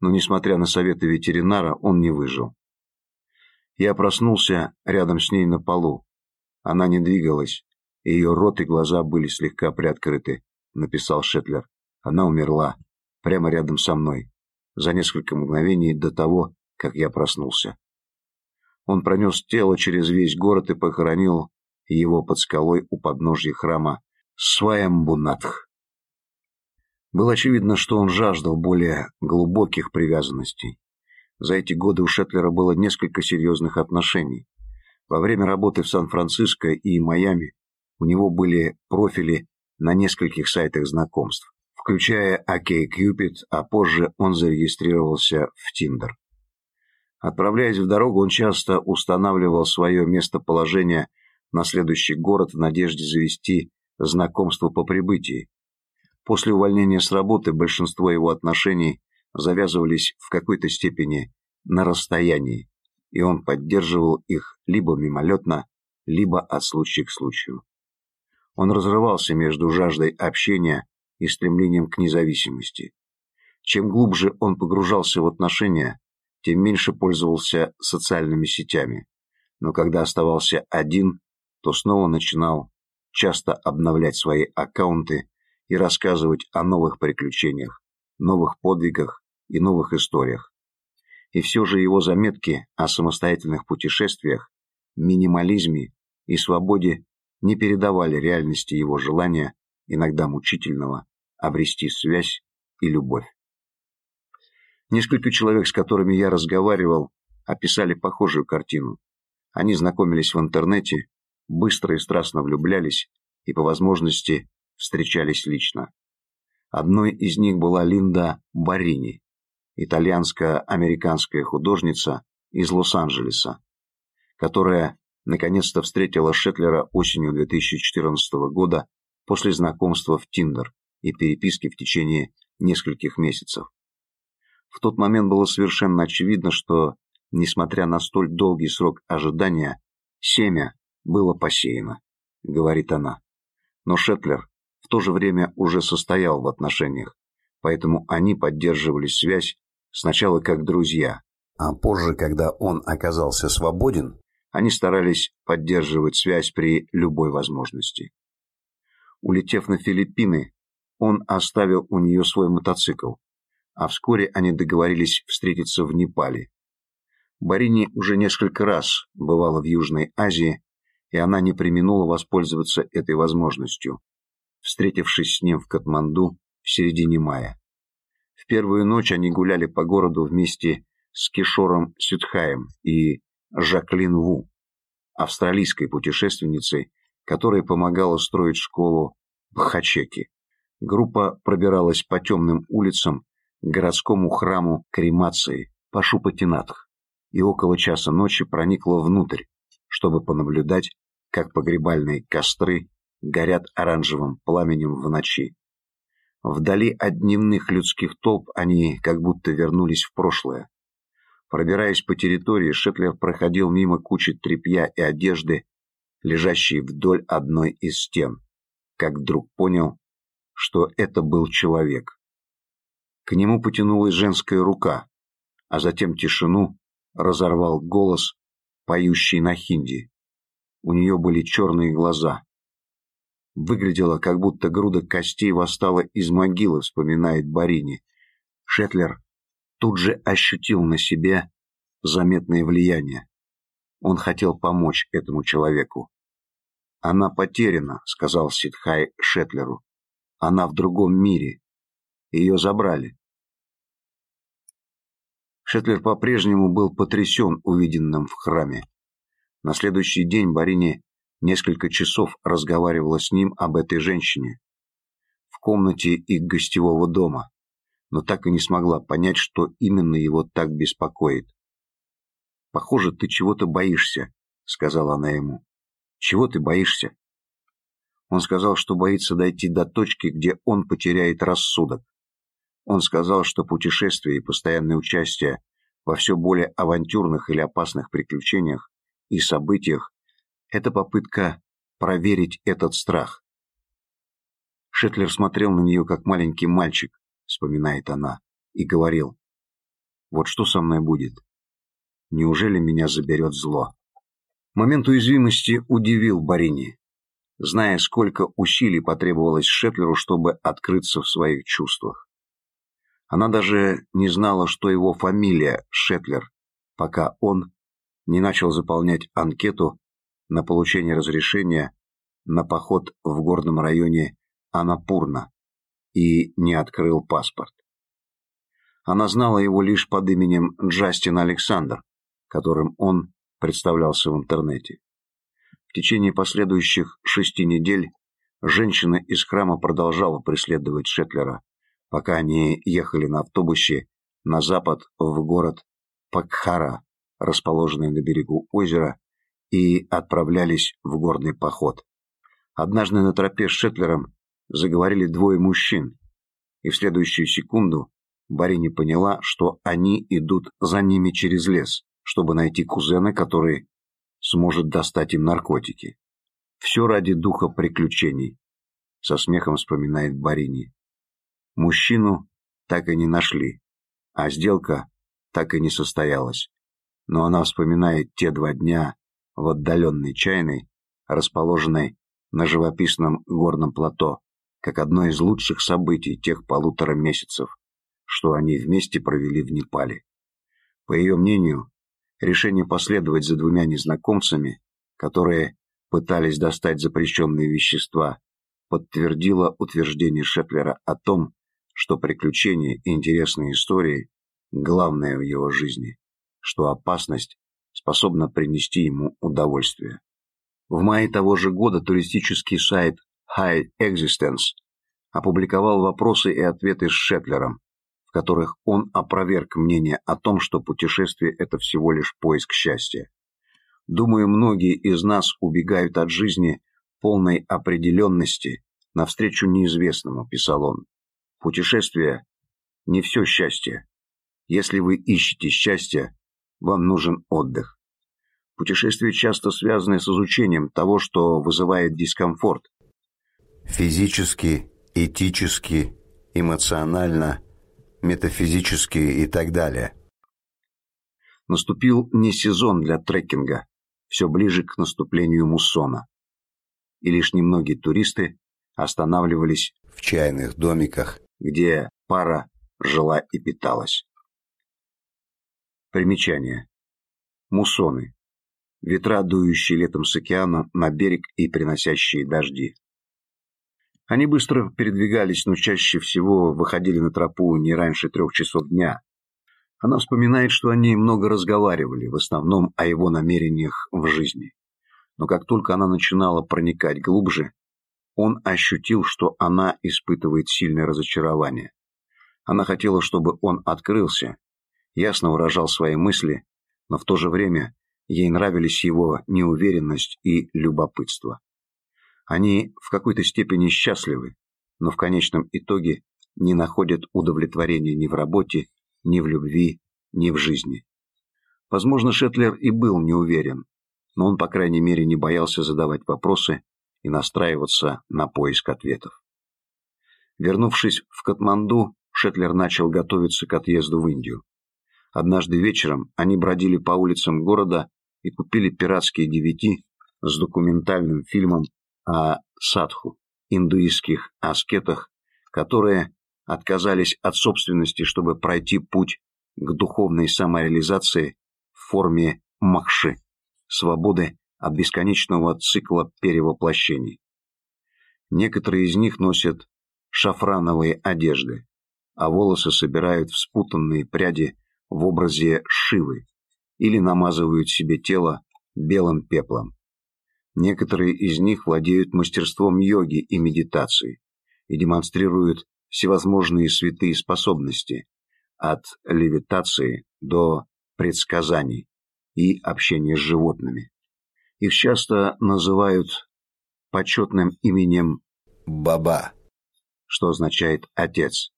но, несмотря на советы ветеринара, он не выжил. Я проснулся рядом с ней на полу. Она не двигалась, и ее рот и глаза были слегка приоткрыты, написал Шетлер. Она умерла, прямо рядом со мной, за несколько мгновений до того, как я проснулся. Он пронес тело через весь город и похоронил его под скалой у подножья храма Сваямбунатх. Было очевидно, что он жаждал более глубоких привязанностей. За эти годы у Шетлера было несколько серьезных отношений. Во время работы в Сан-Франциско и Майами у него были профили на нескольких сайтах знакомств, включая OkCupid, а позже он зарегистрировался в Tinder. Отправляясь в дорогу, он часто устанавливал свое местоположение на следующий город в надежде завести знакомство по прибытии, После увольнения с работы большинство его отношений завязывались в какой-то степени на расстоянии, и он поддерживал их либо мимолетно, либо от случая к случаю. Он разрывался между жаждой общения и стремлением к независимости. Чем глубже он погружался в отношения, тем меньше пользовался социальными сетями. Но когда оставался один, то снова начинал часто обновлять свои аккаунты и рассказывать о новых приключениях, новых подвигах и новых историях. И все же его заметки о самостоятельных путешествиях, минимализме и свободе не передавали реальности его желания, иногда мучительного, обрести связь и любовь. Несколько человек, с которыми я разговаривал, описали похожую картину. Они знакомились в интернете, быстро и страстно влюблялись и, по возможности, встречались лично. Одной из них была Линда Барини, итальянско-американская художница из Лос-Анджелеса, которая наконец-то встретила Шетлера осенью 2014 года после знакомства в Тиндер и переписки в течение нескольких месяцев. В тот момент было совершенно очевидно, что, несмотря на столь долгий срок ожидания, семя было посеяно. говорит она. Но Шетлер в то же время уже состоял в отношениях, поэтому они поддерживали связь сначала как друзья. А позже, когда он оказался свободен, они старались поддерживать связь при любой возможности. Улетев на Филиппины, он оставил у нее свой мотоцикл, а вскоре они договорились встретиться в Непале. Барини уже несколько раз бывала в Южной Азии, и она не применула воспользоваться этой возможностью, встретившись с ним в Катманду в середине мая. В первую ночь они гуляли по городу вместе с Кишором Сюдхаем и Жаклин Ву, австралийской путешественницей, которая помогала строить школу в Хачеке. Группа пробиралась по темным улицам к городскому храму кремации Пашупатинатх и около часа ночи проникла внутрь, чтобы понаблюдать, как погребальные костры горят оранжевым пламенем в ночи. Вдали от дневных людских толп они как будто вернулись в прошлое. Пробираясь по территории, Шетлер проходил мимо кучи тряпья и одежды, лежащей вдоль одной из стен, как вдруг понял, что это был человек. К нему потянулась женская рука, а затем тишину разорвал голос, поющий на хинди. У нее были черные глаза. Выглядело, как будто груда костей восстала из могилы, вспоминает Барини. Шетлер тут же ощутил на себе заметное влияние. Он хотел помочь этому человеку. «Она потеряна», — сказал Сидхай Шетлеру. Она в другом мире. Ее забрали. Шетлер по-прежнему был потрясен увиденным в храме. На следующий день Барини несколько часов разговаривала с ним об этой женщине в комнате их гостевого дома, но так и не смогла понять, что именно его так беспокоит. «Похоже, ты чего-то боишься», — сказала она ему. «Чего ты боишься?» Он сказал, что боится дойти до точки, где он потеряет рассудок. Он сказал, что путешествие и постоянное участие во все более авантюрных или опасных приключениях и событиях – это попытка проверить этот страх. Шетлер смотрел на нее, как маленький мальчик, вспоминает она, и говорил, «Вот что со мной будет? Неужели меня заберет зло?» Момент уязвимости удивил Барини зная, сколько усилий потребовалось Шетлеру, чтобы открыться в своих чувствах. Она даже не знала, что его фамилия Шетлер, пока он не начал заполнять анкету на получение разрешения на поход в горном районе Анапурна и не открыл паспорт. Она знала его лишь под именем Джастин Александр, которым он представлялся в интернете. В течение последующих шести недель женщина из храма продолжала преследовать Шетлера, пока они ехали на автобусе на запад в город Пакхара, расположенный на берегу озера, и отправлялись в горный поход. Однажды на тропе с Шетлером заговорили двое мужчин, и в следующую секунду Барини поняла, что они идут за ними через лес, чтобы найти кузена, который сможет достать им наркотики. Все ради духа приключений, со смехом вспоминает Барини. Мужчину так и не нашли, а сделка так и не состоялась. Но она вспоминает те два дня в отдаленной чайной, расположенной на живописном горном плато, как одно из лучших событий тех полутора месяцев, что они вместе провели в Непале. По ее мнению, решение последовать за двумя незнакомцами, которые пытались достать запрещенные вещества, подтвердило утверждение Шетлера о том, что приключения и интересные истории – главное в его жизни, что опасность способна принести ему удовольствие. В мае того же года туристический сайт High Existence опубликовал вопросы и ответы с Шетлером, в которых он опроверг мнение о том, что путешествие – это всего лишь поиск счастья. Думаю, многие из нас убегают от жизни полной определенности навстречу неизвестному, писал он. Путешествие – не все счастье. Если вы ищете счастье, вам нужен отдых. Путешествия часто связаны с изучением того, что вызывает дискомфорт. Физически, этически, эмоционально, метафизически и так далее. Наступил не сезон для трекинга, все ближе к наступлению муссона. И лишь немногие туристы останавливались в чайных домиках, где пара жила и питалась. Примечание. Муссоны. Ветра, дующие летом с океана на берег и приносящие дожди. Они быстро передвигались, но чаще всего выходили на тропу не раньше трех часов дня. Она вспоминает, что они много разговаривали, в основном о его намерениях в жизни. Но как только она начинала проникать глубже, он ощутил, что она испытывает сильное разочарование. Она хотела, чтобы он открылся, ясно выражал свои мысли, но в то же время Ей нравились его неуверенность и любопытство. Они в какой-то степени счастливы, но в конечном итоге не находят удовлетворения ни в работе, ни в любви, ни в жизни. Возможно, Шетлер и был не уверен, но он, по крайней мере, не боялся задавать вопросы и настраиваться на поиск ответов. Вернувшись в Катманду, Шетлер начал готовиться к отъезду в Индию. Однажды вечером они бродили по улицам города и купили пиратские DVD с документальным фильмом о садху, индуистских аскетах, которые отказались от собственности, чтобы пройти путь к духовной самореализации в форме махши, свободы от бесконечного цикла перевоплощений. Некоторые из них носят шафрановые одежды, а волосы собирают в спутанные пряди в образе Шивы, или намазывают себе тело белым пеплом. Некоторые из них владеют мастерством йоги и медитации и демонстрируют всевозможные святые способности, от левитации до предсказаний и общения с животными. Их часто называют почетным именем Баба, что означает «отец».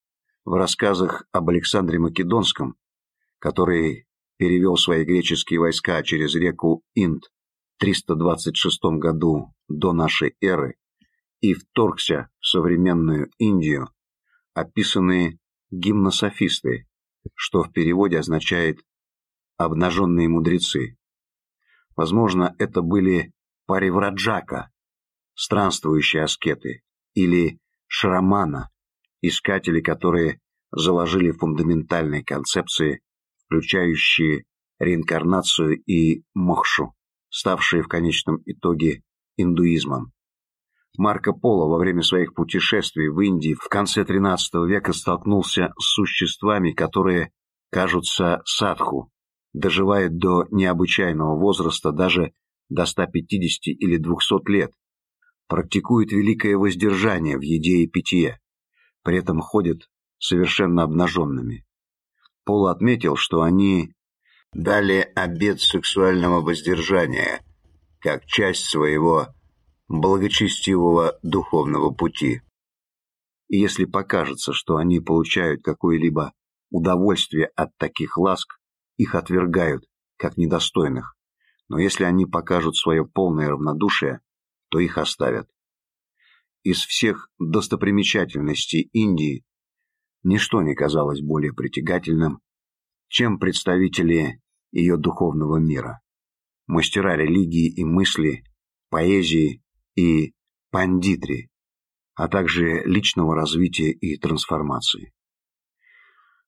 В рассказах об Александре Македонском, который перевел свои греческие войска через реку Инд 326 году до нашей эры и вторгся в современную Индию, описанные гимнософисты, что в переводе означает «обнаженные мудрецы». Возможно, это были паривраджака, странствующие аскеты, или шрамана, искатели, которые заложили фундаментальные концепции включающие реинкарнацию и мохшу, ставшие в конечном итоге индуизмом. Марко Поло во время своих путешествий в Индии в конце XIII века столкнулся с существами, которые кажутся садху, доживают до необычайного возраста даже до 150 или 200 лет, практикуют великое воздержание в еде и питье, при этом ходят совершенно обнаженными. Пол отметил, что они дали обет сексуального воздержания как часть своего благочестивого духовного пути. И если покажется, что они получают какое-либо удовольствие от таких ласк, их отвергают как недостойных. Но если они покажут свое полное равнодушие, то их оставят. Из всех достопримечательностей Индии ничто не казалось более притягательным, чем представители ее духовного мира, мастера религии и мысли, поэзии и пандитри, а также личного развития и трансформации.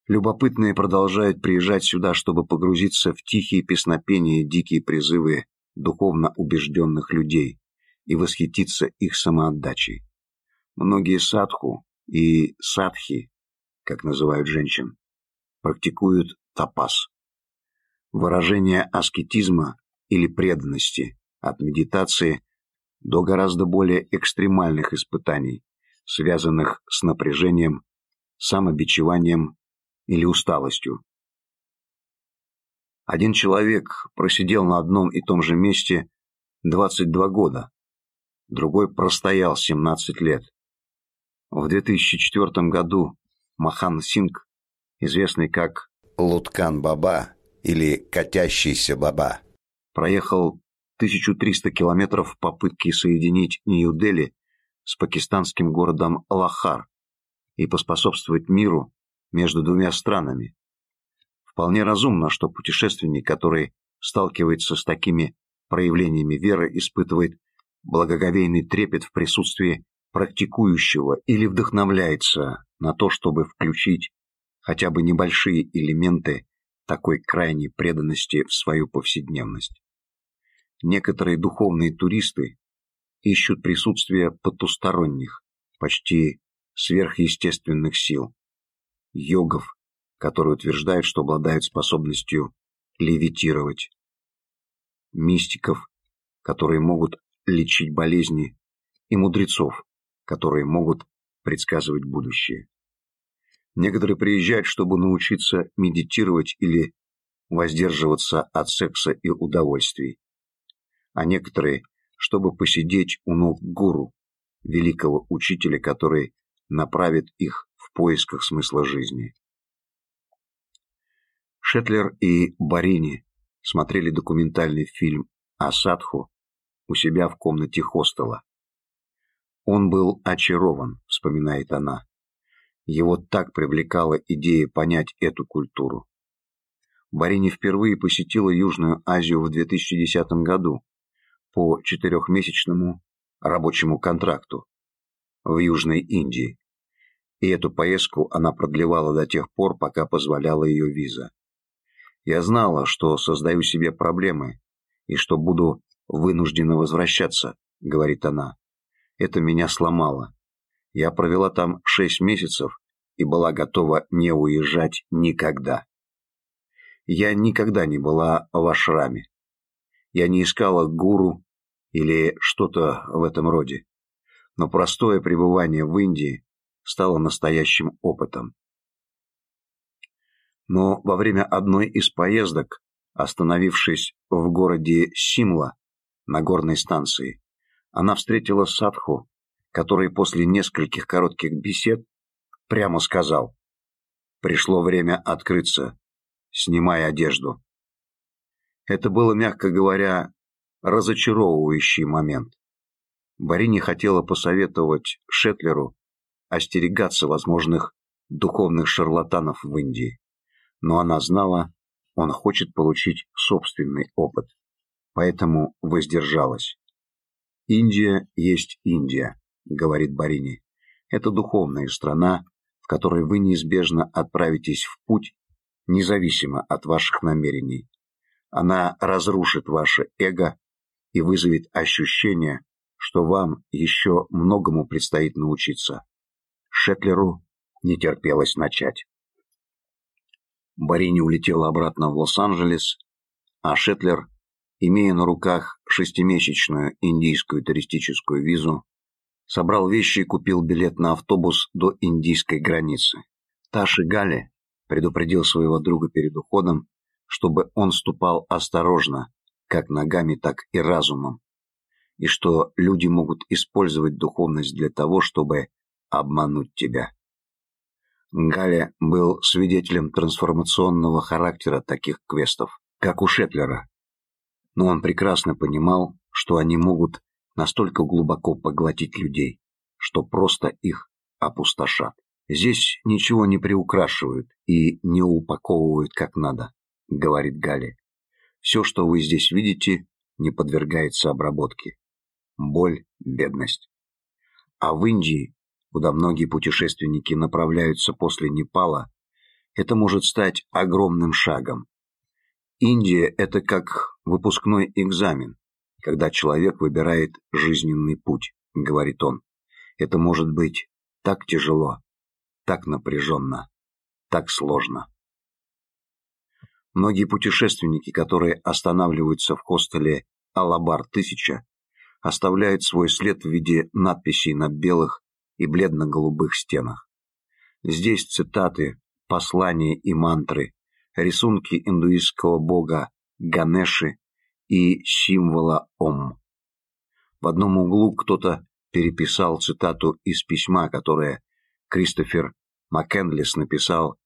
Любопытные продолжают приезжать сюда, чтобы погрузиться в тихие песнопения дикие призывы духовно убежденных людей и восхититься их самоотдачей. Многие садху и садхи как называют женщин, практикуют тапас. Выражение аскетизма или преданности от медитации до гораздо более экстремальных испытаний, связанных с напряжением, самобичеванием или усталостью. Один человек просидел на одном и том же месте 22 года, другой простоял 17 лет. В 2004 году Махан Синг, известный как Луткан Баба или Катящийся Баба, проехал 1300 километров в попытке соединить Нью-Дели с пакистанским городом Лахар и поспособствовать миру между двумя странами. Вполне разумно, что путешественник, который сталкивается с такими проявлениями веры, испытывает благоговейный трепет в присутствии практикующего или вдохновляется на то, чтобы включить хотя бы небольшие элементы такой крайней преданности в свою повседневность. Некоторые духовные туристы ищут присутствие потусторонних, почти сверхъестественных сил, йогов, которые утверждают, что обладают способностью левитировать, мистиков, которые могут лечить болезни, и мудрецов, которые могут предсказывать будущее. Некоторые приезжают, чтобы научиться медитировать или воздерживаться от секса и удовольствий, а некоторые, чтобы посидеть у ног гуру, великого учителя, который направит их в поисках смысла жизни. Шетлер и Барини смотрели документальный фильм о Садху у себя в комнате хостела. Он был очарован, вспоминает она. Его так привлекала идея понять эту культуру. Барини впервые посетила Южную Азию в 2010 году по четырехмесячному рабочему контракту в Южной Индии, и эту поездку она продлевала до тех пор, пока позволяла ее виза. Я знала, что создаю себе проблемы и что буду вынуждена возвращаться, говорит она. Это меня сломало. Я провела там шесть месяцев и была готова не уезжать никогда. Я никогда не была в ашраме. Я не искала гуру или что-то в этом роде. Но простое пребывание в Индии стало настоящим опытом. Но во время одной из поездок, остановившись в городе Симла на горной станции, она встретила Садху, который после нескольких коротких бесед прямо сказал «Пришло время открыться, снимай одежду». Это было, мягко говоря, разочаровывающий момент. Барини хотела посоветовать Шетлеру остерегаться возможных духовных шарлатанов в Индии, но она знала, он хочет получить собственный опыт, поэтому воздержалась. «Индия есть Индия», — говорит Барини. «Это духовная страна, в которой вы неизбежно отправитесь в путь, независимо от ваших намерений. Она разрушит ваше эго и вызовет ощущение, что вам еще многому предстоит научиться. Шетлеру не терпелось начать. Барини улетела обратно в Лос-Анджелес, а Шетлер имея на руках шестимесячную индийскую туристическую визу, собрал вещи и купил билет на автобус до индийской границы. Таши Гали предупредил своего друга перед уходом, чтобы он ступал осторожно, как ногами, так и разумом, и что люди могут использовать духовность для того, чтобы обмануть тебя. Галя был свидетелем трансформационного характера таких квестов, как у Шетлера, но он прекрасно понимал, что они могут настолько глубоко поглотить людей, что просто их опустошат. Здесь ничего не приукрашивают и не упаковывают как надо, говорит Гали. Все, что вы здесь видите, не подвергается обработке. Боль, бедность. А в Индии, куда многие путешественники направляются после Непала, это может стать огромным шагом. Индия – это как выпускной экзамен, когда человек выбирает жизненный путь, говорит он. Это может быть так тяжело, так напряженно, так сложно. Многие путешественники, которые останавливаются в хостеле «Алабар-1000», оставляют свой след в виде надписей на белых и бледно-голубых стенах. Здесь цитаты, послания и мантры, рисунки индуистского бога Ганеши и символа Ом. В одном углу кто-то переписал цитату из письма, которое Кристофер Маккенлис написал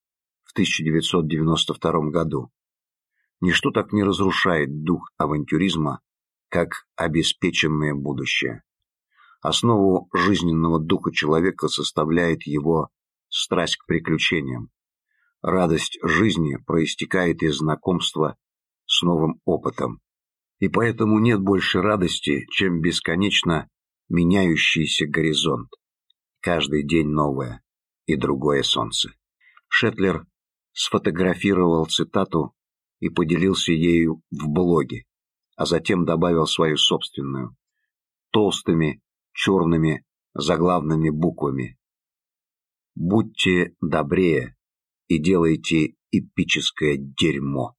в 1992 году. Ничто так не разрушает дух авантюризма, как обеспеченное будущее. Основу жизненного духа человека составляет его страсть к приключениям. Радость жизни проистекает из знакомства с новым опытом. И поэтому нет больше радости, чем бесконечно меняющийся горизонт. Каждый день новое и другое солнце. Шетлер сфотографировал цитату и поделился ею в блоге, а затем добавил свою собственную, толстыми черными заглавными буквами. «Будьте добрее и делайте эпическое дерьмо».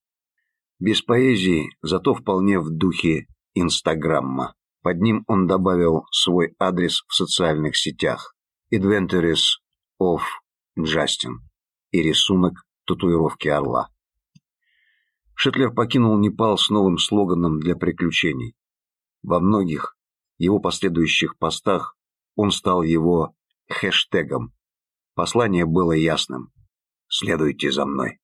Без поэзии, зато вполне в духе Инстаграмма. Под ним он добавил свой адрес в социальных сетях Adventures of Justin и рисунок татуировки орла. Шетлер покинул Непал с новым слоганом для приключений. Во многих его последующих постах он стал его хэштегом. Послание было ясным. «Следуйте за мной».